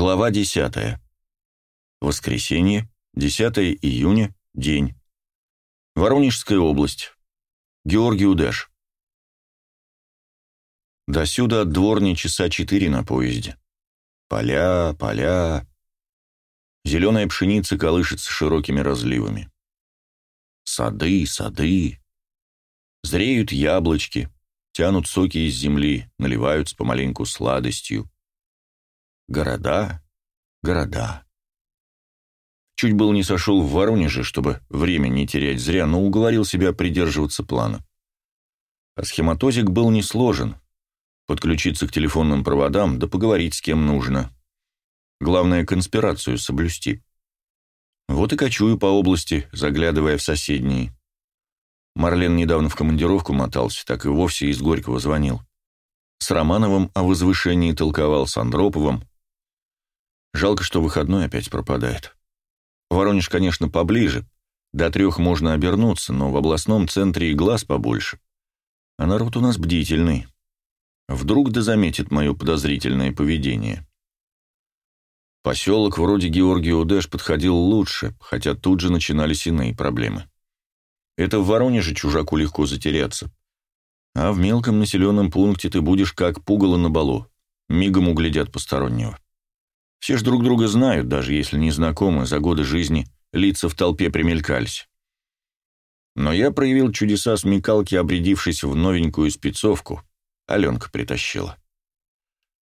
Глава 10. Воскресенье, 10 июня, день. Воронежская область. Георгий Удеш. Досюда от дворни часа четыре на поезде. Поля, поля. Зеленая пшеница колышется широкими разливами. Сады, сады. Зреют яблочки, тянут соки из земли, наливаются помаленьку сладостью. Города, города. Чуть был не сошел в Воронеже, чтобы время не терять зря, но уговорил себя придерживаться плана. А схематозик был не сложен. Подключиться к телефонным проводам, да поговорить с кем нужно. Главное, конспирацию соблюсти. Вот и кочую по области, заглядывая в соседние. Марлен недавно в командировку мотался, так и вовсе из Горького звонил. С Романовым о возвышении толковал, с Андроповым, Жалко, что выходной опять пропадает. Воронеж, конечно, поближе. До трех можно обернуться, но в областном центре и глаз побольше. А народ у нас бдительный. Вдруг да заметит мое подозрительное поведение. Поселок вроде Георгий Удеш подходил лучше, хотя тут же начинались иные проблемы. Это в Воронеже чужаку легко затеряться. А в мелком населенном пункте ты будешь как пугало на балу. Мигом углядят постороннего. Все ж друг друга знают, даже если не знакомы, за годы жизни лица в толпе примелькались. Но я проявил чудеса смекалки, обрядившись в новенькую спецовку. Аленка притащила.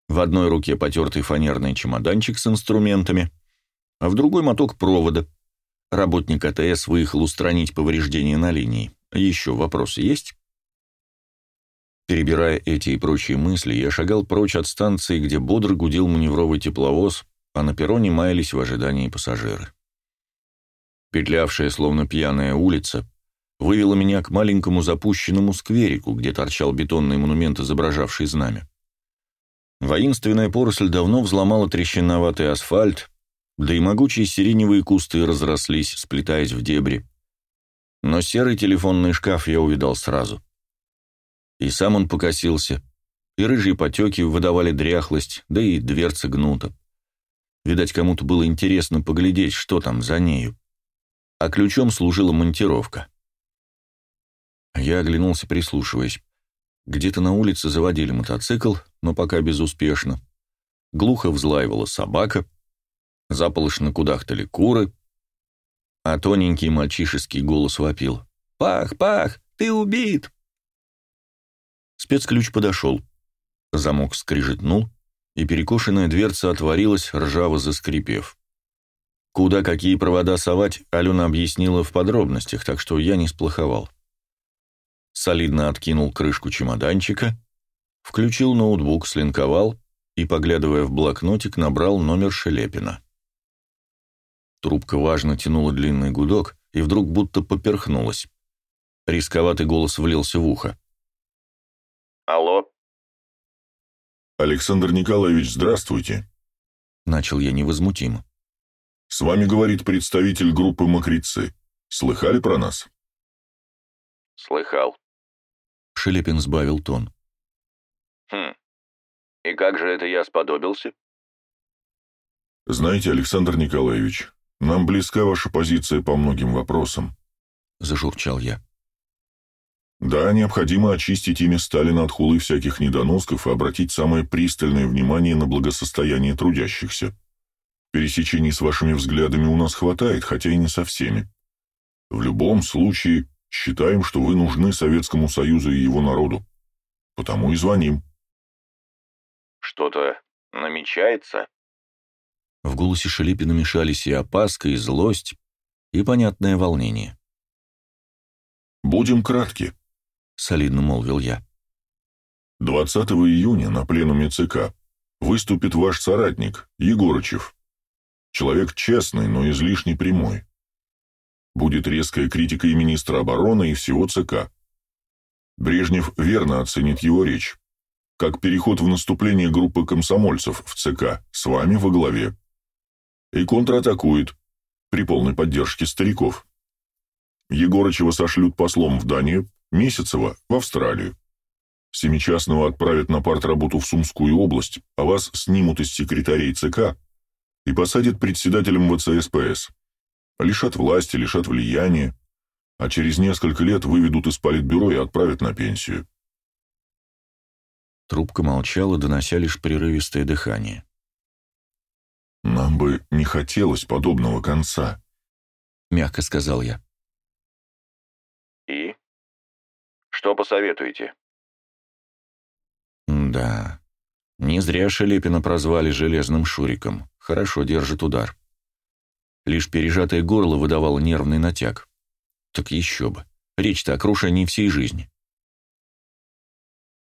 В одной руке потертый фанерный чемоданчик с инструментами, а в другой моток провода. Работник АТС выехал устранить повреждения на линии. Еще вопросы есть? Перебирая эти и прочие мысли, я шагал прочь от станции, где бодро гудел маневровый тепловоз, а на перроне маялись в ожидании пассажиры. Петлявшая, словно пьяная улица, вывела меня к маленькому запущенному скверику, где торчал бетонный монумент, изображавший знамя. Воинственная поросль давно взломала трещиноватый асфальт, да и могучие сиреневые кусты разрослись, сплетаясь в дебри. Но серый телефонный шкаф я увидал сразу. И сам он покосился, и рыжие потеки выдавали дряхлость, да и дверца гнута. Видать, кому-то было интересно поглядеть, что там за нею. А ключом служила монтировка. Я оглянулся, прислушиваясь. Где-то на улице заводили мотоцикл, но пока безуспешно. Глухо взлаивала собака, заполошно кудахтали куры, а тоненький мальчишеский голос вопил. «Пах, пах, ты убит!» Спецключ подошел. Замок скрижетнул, и перекошенная дверца отворилась, ржаво заскрипев. Куда какие провода совать, Алена объяснила в подробностях, так что я не сплоховал. Солидно откинул крышку чемоданчика, включил ноутбук, слинковал и, поглядывая в блокнотик, набрал номер Шелепина. Трубка важно тянула длинный гудок и вдруг будто поперхнулась. Рисковатый голос влился в ухо. Алло. Александр Николаевич, здравствуйте. Начал я невозмутимо. С вами говорит представитель группы «Мокрецы». Слыхали про нас? Слыхал. Шелепин сбавил тон. Хм. И как же это я сподобился? Знаете, Александр Николаевич, нам близка ваша позиция по многим вопросам. Зажурчал я. Да, необходимо очистить имя Сталина от хулы всяких недоносков и обратить самое пристальное внимание на благосостояние трудящихся. Пересечений с вашими взглядами у нас хватает, хотя и не со всеми. В любом случае, считаем, что вы нужны Советскому Союзу и его народу. Потому и звоним. Что-то намечается? В голосе Шелепина мешались и опаска, и злость, и понятное волнение. Будем кратки. — солидно молвил я. 20 июня на пленуме ЦК выступит ваш соратник, Егорычев. Человек честный, но излишне прямой. Будет резкая критика и министра обороны, и всего ЦК. Брежнев верно оценит его речь, как переход в наступление группы комсомольцев в ЦК, с вами во главе. И контратакует, при полной поддержке стариков. Егорычева сошлют послом в Данию, Месяцева в Австралию. Семичастного отправят на партработу в Сумскую область, а вас снимут из секретарей ЦК и посадят председателем ВЦСПС. Лишат власти, лишат влияния, а через несколько лет выведут из политбюро и отправят на пенсию. Трубка молчала, донося лишь прерывистое дыхание. «Нам бы не хотелось подобного конца», — мягко сказал я. Что посоветуете?» «Да, не зря Шелепина прозвали «железным Шуриком». Хорошо держит удар. Лишь пережатое горло выдавало нервный натяг. Так еще бы. Речь-то о крушении всей жизни.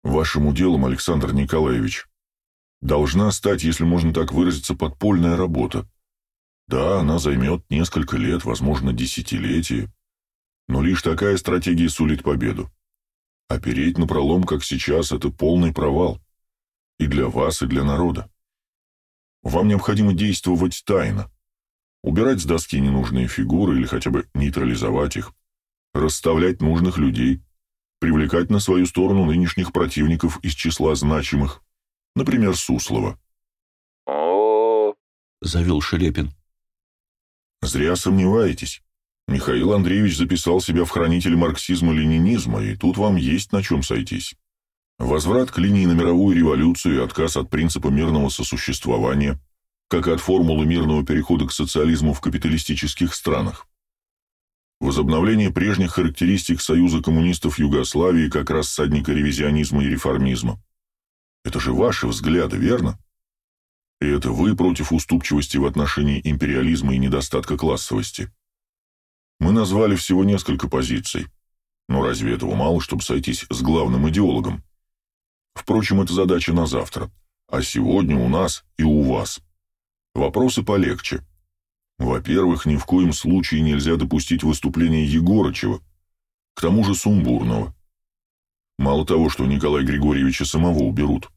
Вашим уделом, Александр Николаевич, должна стать, если можно так выразиться, подпольная работа. Да, она займет несколько лет, возможно, десятилетия, но лишь такая стратегия сулит победу. Опереть на пролом, как сейчас, это полный провал. И для вас, и для народа. Вам необходимо действовать тайно. Убирать с доски ненужные фигуры или хотя бы нейтрализовать их. Расставлять нужных людей. Привлекать на свою сторону нынешних противников из числа значимых. Например, Суслова. О, завел Шелепин. Зря сомневаетесь. Михаил Андреевич записал себя в хранитель марксизма-ленинизма, и тут вам есть на чем сойтись. Возврат к линии на мировую революцию и отказ от принципа мирного сосуществования, как и от формулы мирного перехода к социализму в капиталистических странах. Возобновление прежних характеристик Союза коммунистов Югославии как рассадника ревизионизма и реформизма. Это же ваши взгляды, верно? И это вы против уступчивости в отношении империализма и недостатка классовости. Мы назвали всего несколько позиций. Но разве этого мало, чтобы сойтись с главным идеологом? Впрочем, это задача на завтра. А сегодня у нас и у вас. Вопросы полегче. Во-первых, ни в коем случае нельзя допустить выступления Егорычева, к тому же сумбурного. Мало того, что Николая Григорьевича самого уберут,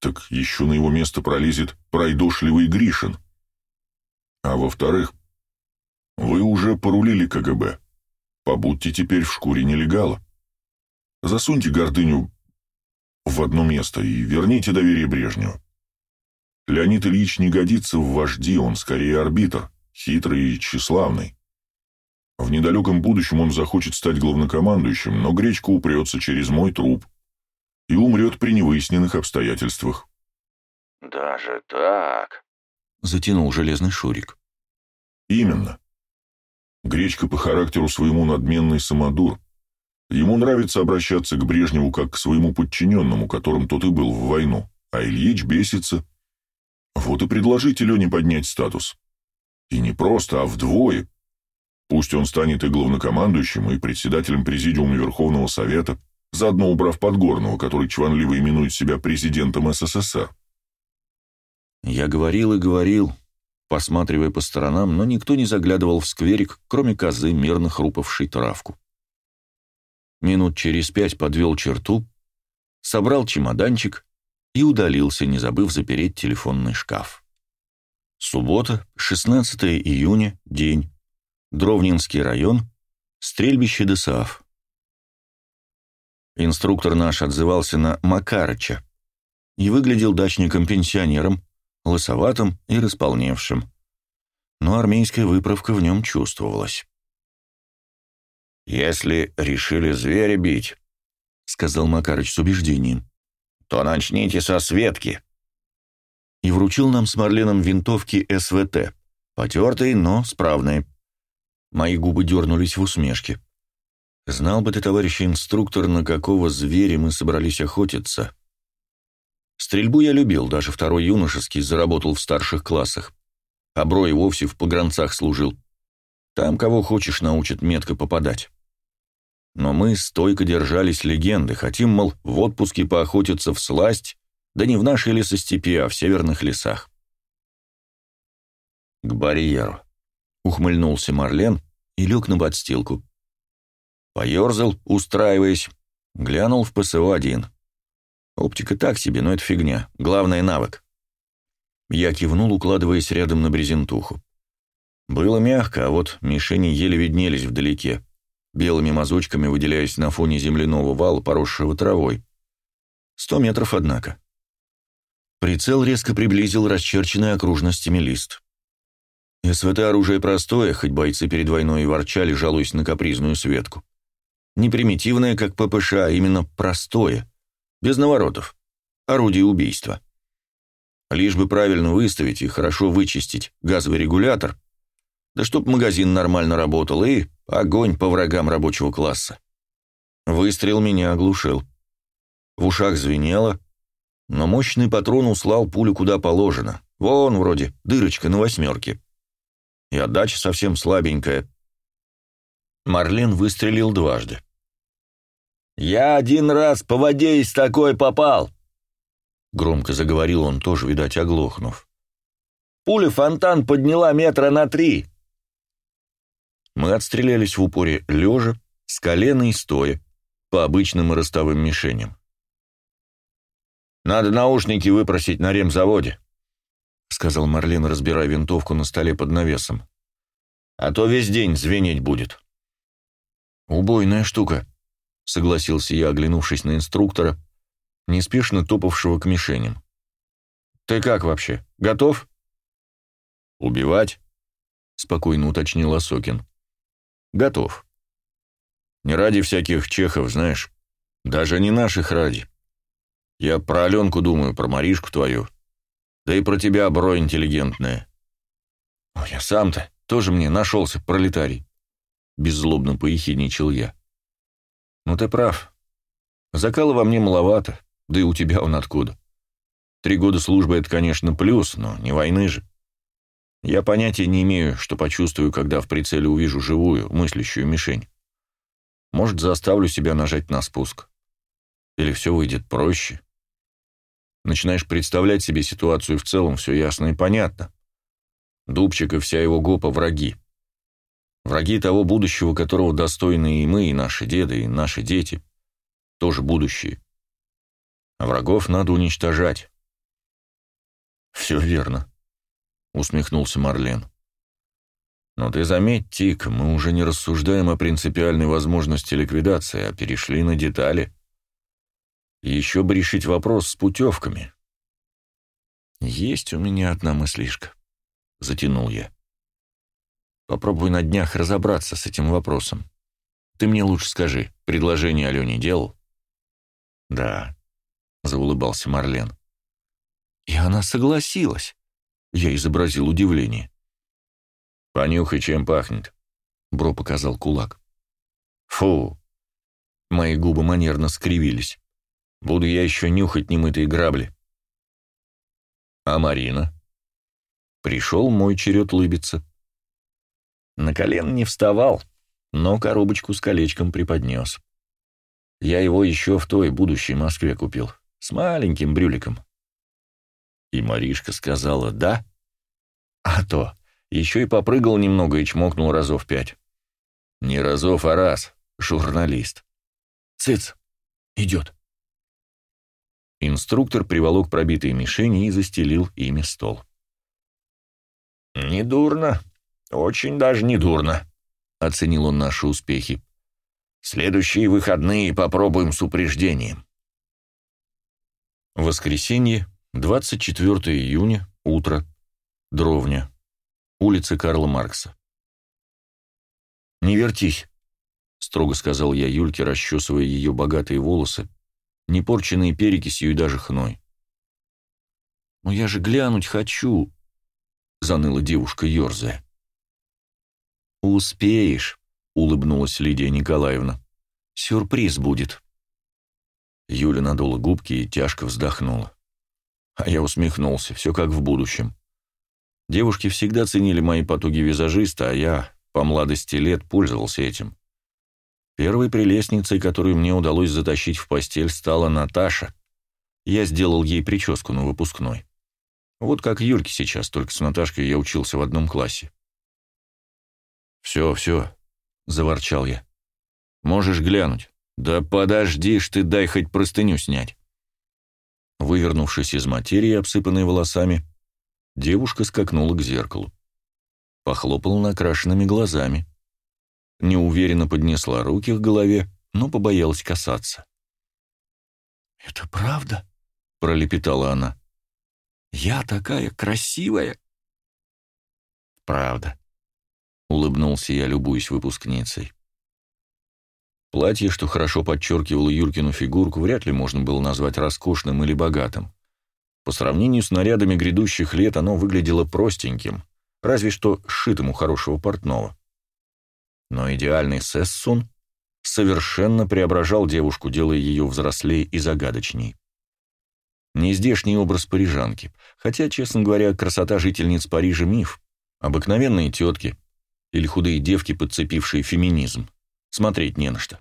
так еще на его место пролезет пройдошливый Гришин. А во-вторых, вы уже порулили КГБ. Побудьте теперь в шкуре нелегала. Засуньте гордыню в одно место и верните доверие Брежневу. Леонид Ильич не годится в вожди, он скорее арбитр, хитрый и тщеславный. В недалеком будущем он захочет стать главнокомандующим, но гречка упрется через мой труп и умрет при невыясненных обстоятельствах. даже так? Затянул железный Шурик. Именно. Гречка по характеру своему надменный самодур, Ему нравится обращаться к Брежневу как к своему подчиненному, которым тот и был в войну, а Ильич бесится. Вот и предложите Лене поднять статус. И не просто, а вдвое. Пусть он станет и главнокомандующим, и председателем Президиума Верховного Совета, заодно убрав Подгорного, который чванливо именует себя президентом СССР. Я говорил и говорил, посматривая по сторонам, но никто не заглядывал в скверик, кроме козы, мирно хрупавшей травку минут через пять подвел черту, собрал чемоданчик и удалился, не забыв запереть телефонный шкаф. Суббота, 16 июня, день. Дровнинский район, стрельбище ДСАФ. Инструктор наш отзывался на Макарыча и выглядел дачником-пенсионером, лысоватым и располневшим. Но армейская выправка в нем чувствовалась. «Если решили зверя бить», — сказал Макарыч с убеждением, — «то начните со Светки». И вручил нам с Марленом винтовки СВТ, потертые, но справные. Мои губы дернулись в усмешке. Знал бы ты, товарищ инструктор, на какого зверя мы собрались охотиться. Стрельбу я любил, даже второй юношеский заработал в старших классах. А Бро вовсе в погранцах служил. Там кого хочешь научат метко попадать. Но мы стойко держались легенды, хотим, мол, в отпуске поохотиться в сласть, да не в нашей лесостепи, а в северных лесах. К барьеру. Ухмыльнулся Марлен и лег на подстилку. Поерзал, устраиваясь, глянул в ПСО-1. Оптика так себе, но это фигня, главное навык. Я кивнул, укладываясь рядом на брезентуху. Было мягко, а вот мишени еле виднелись вдалеке белыми мазочками выделяясь на фоне земляного вала, поросшего травой. Сто метров, однако. Прицел резко приблизил расчерченный окружностями лист. СВТ-оружие простое, хоть бойцы перед войной и ворчали, жалуясь на капризную Светку. Не примитивное, как ППШ, а именно простое, без наворотов, орудие убийства. Лишь бы правильно выставить и хорошо вычистить газовый регулятор, да чтоб магазин нормально работал и огонь по врагам рабочего класса. Выстрел меня оглушил. В ушах звенело, но мощный патрон услал пулю куда положено. Вон, вроде, дырочка на восьмерке. И отдача совсем слабенькая. Марлен выстрелил дважды. «Я один раз по воде из такой попал!» Громко заговорил он, тоже, видать, оглохнув. «Пуля фонтан подняла метра на три!» Мы отстрелялись в упоре лежа, с колена и стоя, по обычным и ростовым мишеням. «Надо наушники выпросить на ремзаводе», — сказал Марлен, разбирая винтовку на столе под навесом. «А то весь день звенеть будет». «Убойная штука», — согласился я, оглянувшись на инструктора, неспешно топавшего к мишеням. «Ты как вообще? Готов?» «Убивать?» — спокойно уточнил Осокин. «Готов. Не ради всяких чехов, знаешь. Даже не наших ради. Я про Аленку думаю, про Маришку твою. Да и про тебя, бро, интеллигентная. Ой, я сам-то тоже мне нашелся, пролетарий. Беззлобно поехидничал я. Ну ты прав. Закала во мне маловато, да и у тебя он откуда. Три года службы — это, конечно, плюс, но не войны же. Я понятия не имею, что почувствую, когда в прицеле увижу живую, мыслящую мишень. Может, заставлю себя нажать на спуск. Или все выйдет проще. Начинаешь представлять себе ситуацию в целом, все ясно и понятно. Дубчик и вся его гопа — враги. Враги того будущего, которого достойны и мы, и наши деды, и наши дети. Тоже будущее. А врагов надо уничтожать. «Все верно», — усмехнулся Марлен. «Но ты заметь, Тик, мы уже не рассуждаем о принципиальной возможности ликвидации, а перешли на детали» еще бы решить вопрос с путевками. «Есть у меня одна мыслишка», — затянул я. «Попробуй на днях разобраться с этим вопросом. Ты мне лучше скажи, предложение Алене делал?» «Да», — заулыбался Марлен. «И она согласилась», — я изобразил удивление. «Понюхай, чем пахнет», — Бро показал кулак. «Фу!» Мои губы манерно скривились. Буду я еще нюхать немытые грабли. А Марина? Пришел мой черед лыбиться. На колен не вставал, но коробочку с колечком преподнес. Я его еще в той будущей Москве купил, с маленьким брюликом. И Маришка сказала «да». А то, еще и попрыгал немного и чмокнул разов пять. Не разов, а раз, журналист. Цыц, идет. Инструктор приволок пробитые мишени и застелил ими стол. «Недурно, очень даже недурно», — оценил он наши успехи. «Следующие выходные попробуем с упреждением». Воскресенье, 24 июня, утро, Дровня, улица Карла Маркса. «Не вертись», — строго сказал я Юльке, расчесывая ее богатые волосы, не порченные перекисью и даже хной. «Но я же глянуть хочу», — заныла девушка, ерзая. «Успеешь», — улыбнулась Лидия Николаевна. «Сюрприз будет». Юля надула губки и тяжко вздохнула. А я усмехнулся, все как в будущем. Девушки всегда ценили мои потуги визажиста, а я по младости лет пользовался этим. Первой прелестницей, которую мне удалось затащить в постель, стала Наташа. Я сделал ей прическу на выпускной. Вот как Юльке сейчас, только с Наташкой я учился в одном классе. «Все, все», — заворчал я. «Можешь глянуть». «Да подожди ж ты, дай хоть простыню снять». Вывернувшись из материи, обсыпанной волосами, девушка скакнула к зеркалу. Похлопала накрашенными глазами неуверенно поднесла руки к голове, но побоялась касаться. «Это правда?» — пролепетала она. «Я такая красивая!» «Правда», — улыбнулся я, любуясь выпускницей. Платье, что хорошо подчеркивало Юркину фигурку, вряд ли можно было назвать роскошным или богатым. По сравнению с нарядами грядущих лет оно выглядело простеньким, разве что сшитым у хорошего портного. Но идеальный Сессун совершенно преображал девушку, делая ее взрослее и загадочней. Нездешний образ парижанки, хотя, честно говоря, красота жительниц Парижа — миф. Обыкновенные тетки или худые девки, подцепившие феминизм. Смотреть не на что.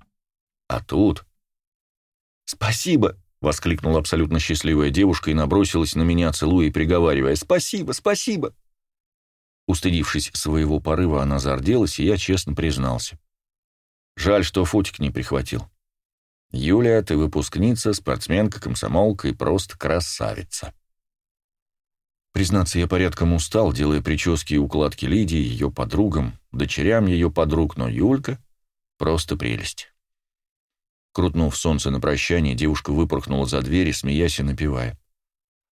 А тут... «Спасибо!» — воскликнула абсолютно счастливая девушка и набросилась на меня, целуя и приговаривая. «Спасибо! Спасибо!» Устыдившись своего порыва, она зарделась, и я честно признался. Жаль, что футик не прихватил. Юлия, ты выпускница, спортсменка, комсомолка и просто красавица. Признаться, я порядком устал, делая прически и укладки Лидии, ее подругам, дочерям ее подруг, но Юлька Просто прелесть. Крутнув солнце на прощание, девушка выпорхнула за дверь, смеясь и напевая.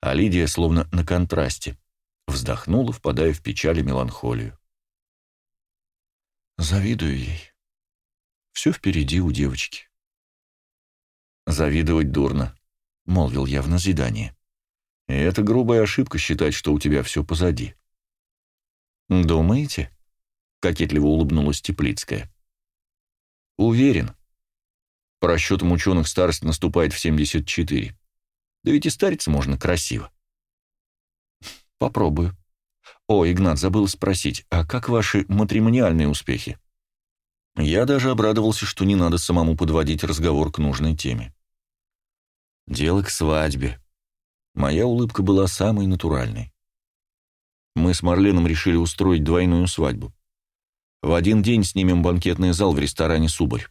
А Лидия, словно на контрасте, вздохнула, впадая в печаль и меланхолию. Завидую ей. Все впереди у девочки. Завидовать дурно, — молвил я в назидание. И это грубая ошибка считать, что у тебя все позади. «Думаете?» — кокетливо улыбнулась Теплицкая. Уверен. По расчетам ученых старость наступает в 74. Да ведь и стариться можно красиво. Попробую. О, Игнат, забыл спросить, а как ваши матримониальные успехи? Я даже обрадовался, что не надо самому подводить разговор к нужной теме. Дело к свадьбе. Моя улыбка была самой натуральной. Мы с Марленом решили устроить двойную свадьбу. В один день снимем банкетный зал в ресторане «Субарь».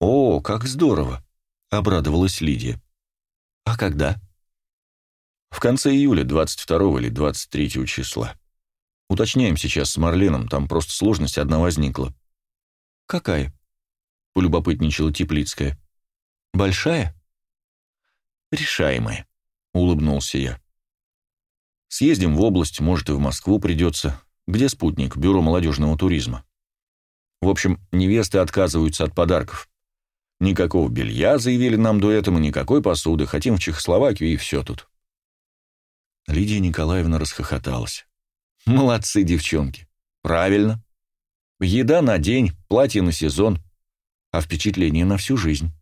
«О, как здорово!» — обрадовалась Лидия. «А когда?» «В конце июля, 22 или 23 числа. Уточняем сейчас с Марленом, там просто сложность одна возникла». «Какая?» — полюбопытничала Теплицкая. «Большая?» «Решаемая», — улыбнулся я. «Съездим в область, может, и в Москву придется. Где спутник? Бюро молодежного туризма. В общем, невесты отказываются от подарков. Никакого белья, заявили нам дуэтом, и никакой посуды. Хотим в Чехословакию, и все тут. Лидия Николаевна расхохоталась. Молодцы, девчонки. Правильно. Еда на день, платье на сезон, а впечатление на всю жизнь.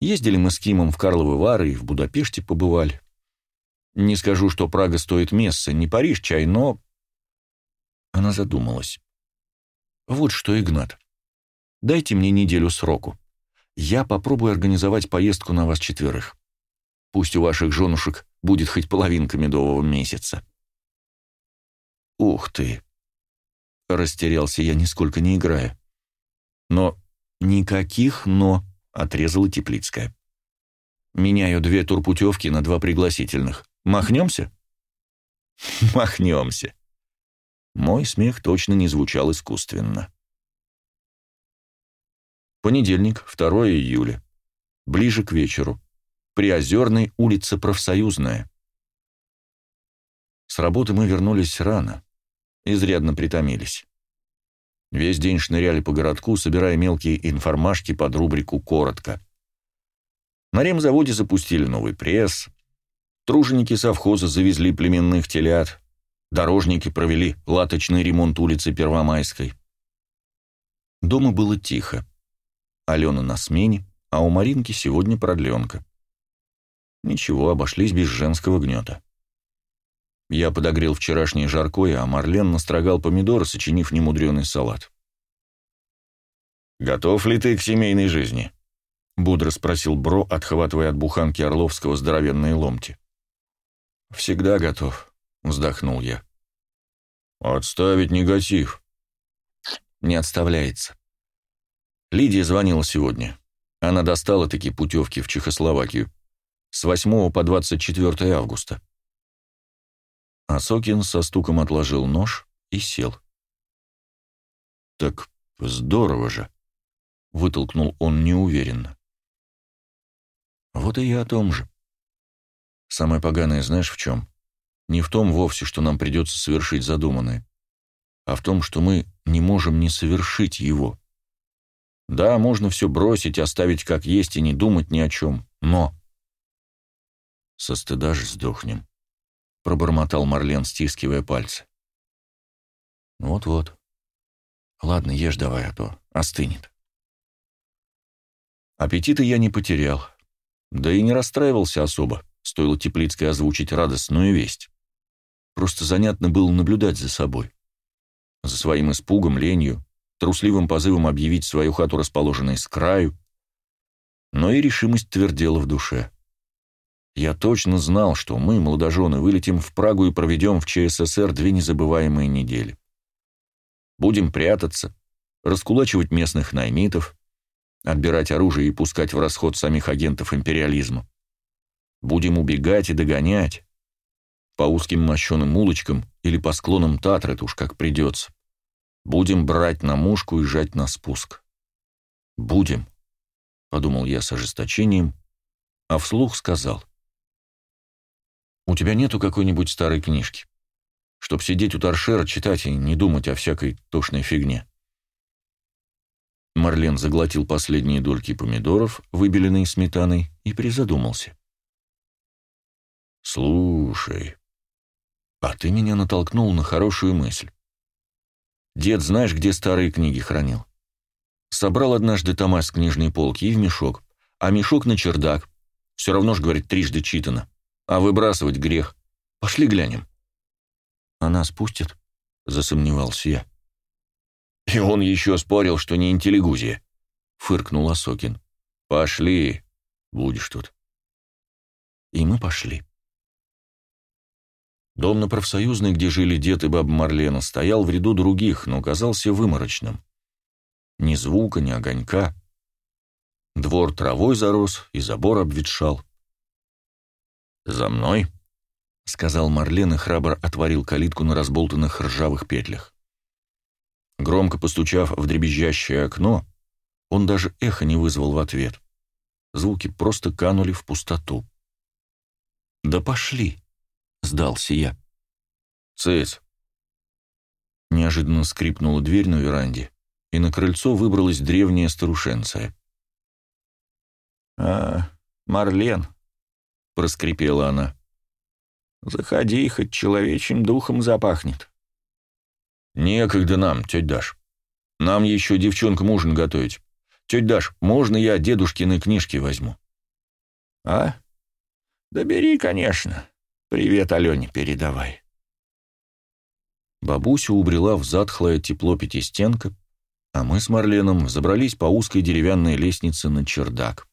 Ездили мы с Кимом в Карловы Вары и в Будапеште побывали. Не скажу, что Прага стоит месса, не Париж чай, но она задумалась. «Вот что, Игнат, дайте мне неделю сроку. Я попробую организовать поездку на вас четверых. Пусть у ваших женушек будет хоть половинка медового месяца». «Ух ты!» Растерялся я, нисколько не играя. «Но никаких «но», — отрезала Теплицкая. «Меняю две турпутевки на два пригласительных. Махнемся?» «Махнемся», мой смех точно не звучал искусственно. Понедельник, 2 июля. Ближе к вечеру. Приозерной улица Профсоюзная. С работы мы вернулись рано. Изрядно притомились. Весь день шныряли по городку, собирая мелкие информашки под рубрику «Коротко». На ремзаводе запустили новый пресс. Труженики совхоза завезли племенных телят. Дорожники провели латочный ремонт улицы Первомайской. Дома было тихо. Алена на смене, а у Маринки сегодня продленка. Ничего, обошлись без женского гнета. Я подогрел вчерашнее жаркое, а Марлен настрогал помидоры, сочинив немудреный салат. «Готов ли ты к семейной жизни?» — бодро спросил Бро, отхватывая от буханки Орловского здоровенные ломти. «Всегда готов», — вздохнул я. «Отставить негатив». «Не отставляется». Лидия звонила сегодня. Она достала такие путевки в Чехословакию с 8 по 24 августа. Асокин со стуком отложил нож и сел. «Так здорово же», — вытолкнул он неуверенно. «Вот и я о том же. Самое поганое знаешь в чем? не в том вовсе, что нам придется совершить задуманное, а в том, что мы не можем не совершить его. Да, можно все бросить, оставить как есть и не думать ни о чем, но... Со стыда же сдохнем, — пробормотал Марлен, стискивая пальцы. Вот-вот. Ладно, ешь давай, а то остынет. Аппетита я не потерял, да и не расстраивался особо, стоило Теплицкой озвучить радостную весть. Просто занятно было наблюдать за собой. За своим испугом, ленью, трусливым позывом объявить свою хату расположенной с краю, но и решимость твердела в душе. Я точно знал, что мы, молодожены, вылетим в Прагу и проведем в ЧССР две незабываемые недели. Будем прятаться, раскулачивать местных наймитов, отбирать оружие и пускать в расход самих агентов империализма. Будем убегать и догонять. По узким мощеным улочкам или по склонам Татры, уж как придется. Будем брать на мушку и жать на спуск. Будем, — подумал я с ожесточением, а вслух сказал. У тебя нету какой-нибудь старой книжки? Чтоб сидеть у торшера, читать и не думать о всякой тошной фигне. Марлен заглотил последние дольки помидоров, выбеленные сметаной, и призадумался. «Слушай, а ты меня натолкнул на хорошую мысль. Дед знаешь, где старые книги хранил? Собрал однажды тома с книжной полки и в мешок, а мешок на чердак. Все равно ж, говорит, трижды читано. А выбрасывать грех. Пошли глянем». «Она спустит?» — засомневался я. «И он еще спорил, что не интеллигузия», — фыркнул Осокин. «Пошли, будешь тут». И мы пошли. Дом на профсоюзной, где жили дед и баба Марлена, стоял в ряду других, но казался выморочным. Ни звука, ни огонька. Двор травой зарос и забор обветшал. «За мной», — сказал Марлен и храбро отворил калитку на разболтанных ржавых петлях. Громко постучав в дребезжащее окно, он даже эхо не вызвал в ответ. Звуки просто канули в пустоту. «Да пошли!» — сдался я. «Цыц!» Неожиданно скрипнула дверь на веранде, и на крыльцо выбралась древняя старушенция. «А, Марлен!» — проскрипела она. «Заходи, хоть человечьим духом запахнет». «Некогда нам, тетя Даш. Нам еще девчонкам ужин готовить. Тетя Даш, можно я дедушкины книжки возьму?» «А? Да бери, конечно. Привет Алене передавай». Бабуся убрела в затхлое тепло пятистенка, а мы с Марленом взобрались по узкой деревянной лестнице на чердак.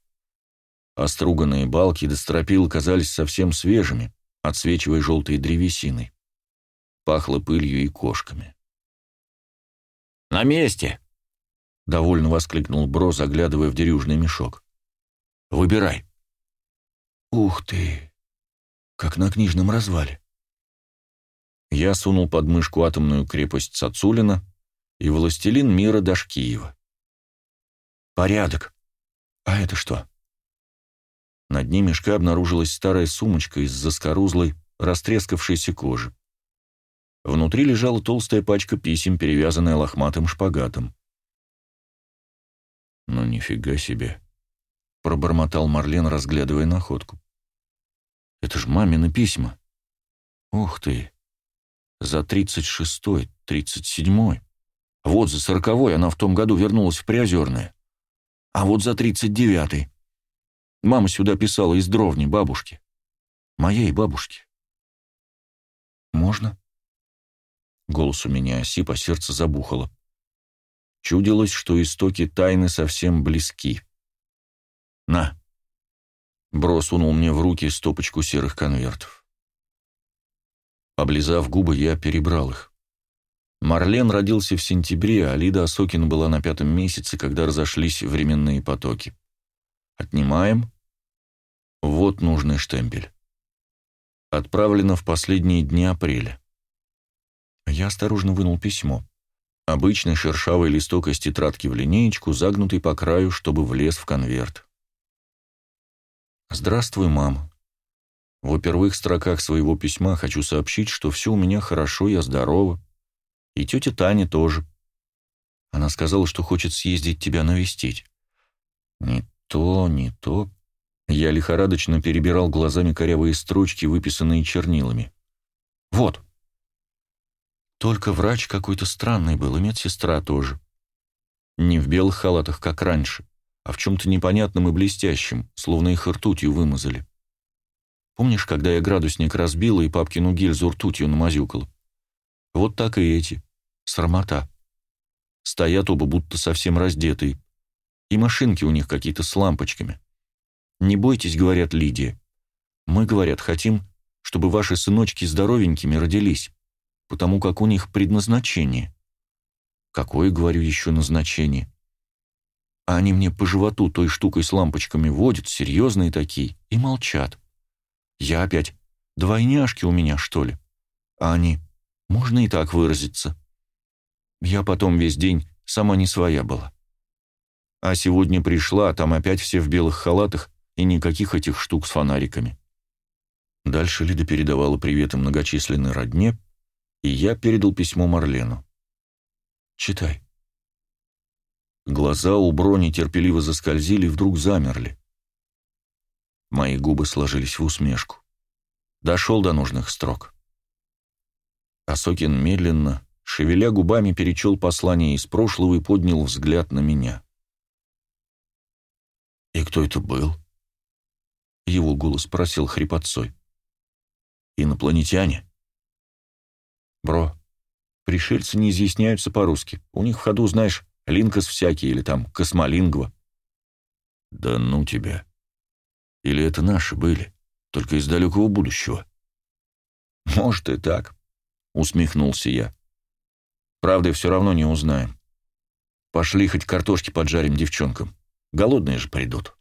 Оструганные балки до стропил казались совсем свежими, отсвечивая желтой древесиной. Пахло пылью и кошками. «На месте!» — довольно воскликнул Бро, заглядывая в дерюжный мешок. «Выбирай». «Ух ты! Как на книжном развале!» Я сунул под мышку атомную крепость Цацулина и властелин мира Дашкиева. «Порядок. А это что?» На дне мешка обнаружилась старая сумочка из заскорузлой, растрескавшейся кожи. Внутри лежала толстая пачка писем, перевязанная лохматым шпагатом. «Ну, нифига себе!» — пробормотал Марлен, разглядывая находку. «Это ж мамины письма! Ух ты! За тридцать шестой, тридцать седьмой. Вот за сороковой она в том году вернулась в Приозерное. А вот за тридцать девятый. Мама сюда писала из дровни бабушки. Моей бабушки. Можно?» Голос у меня осип, а сердце забухало. Чудилось, что истоки тайны совсем близки. «На!» Бро сунул мне в руки стопочку серых конвертов. Облизав губы, я перебрал их. Марлен родился в сентябре, а Лида Осокина была на пятом месяце, когда разошлись временные потоки. Отнимаем. Вот нужный штемпель. Отправлено в последние дни апреля. Я осторожно вынул письмо. Обычный шершавый листок из тетрадки в линеечку, загнутый по краю, чтобы влез в конверт. «Здравствуй, мама. В первых строках своего письма хочу сообщить, что все у меня хорошо, я здорова. И тетя Таня тоже. Она сказала, что хочет съездить тебя навестить. Не то, не то. Я лихорадочно перебирал глазами корявые строчки, выписанные чернилами. Вот. Только врач какой-то странный был, и медсестра тоже. Не в белых халатах, как раньше, а в чем-то непонятном и блестящем, словно их ртутью вымазали. Помнишь, когда я градусник разбила и папкину гильзу ртутью намазюкала? Вот так и эти. Срамота. Стоят оба будто совсем раздетые. И машинки у них какие-то с лампочками. Не бойтесь, говорят Лидия. Мы, говорят, хотим, чтобы ваши сыночки здоровенькими родились, потому как у них предназначение. Какое, говорю, еще назначение? А они мне по животу той штукой с лампочками водят, серьезные такие, и молчат. Я опять, двойняшки у меня, что ли? А они, можно и так выразиться. Я потом весь день сама не своя была. А сегодня пришла, а там опять все в белых халатах и никаких этих штук с фонариками. Дальше Лида передавала приветы многочисленной родне, и я передал письмо Марлену. «Читай». Глаза у Брони терпеливо заскользили и вдруг замерли. Мои губы сложились в усмешку. Дошел до нужных строк. Асокин медленно, шевеля губами, перечел послание из прошлого и поднял взгляд на меня. «И кто это был?» Его голос спросил хрипотцой. «Инопланетяне?» «Бро, пришельцы не изъясняются по-русски. У них в ходу, знаешь, линкос всякий или там космолингва». «Да ну тебя!» Или это наши были, только из далекого будущего? Может и так, усмехнулся я. Правда, все равно не узнаем. Пошли хоть картошки поджарим девчонкам. Голодные же придут.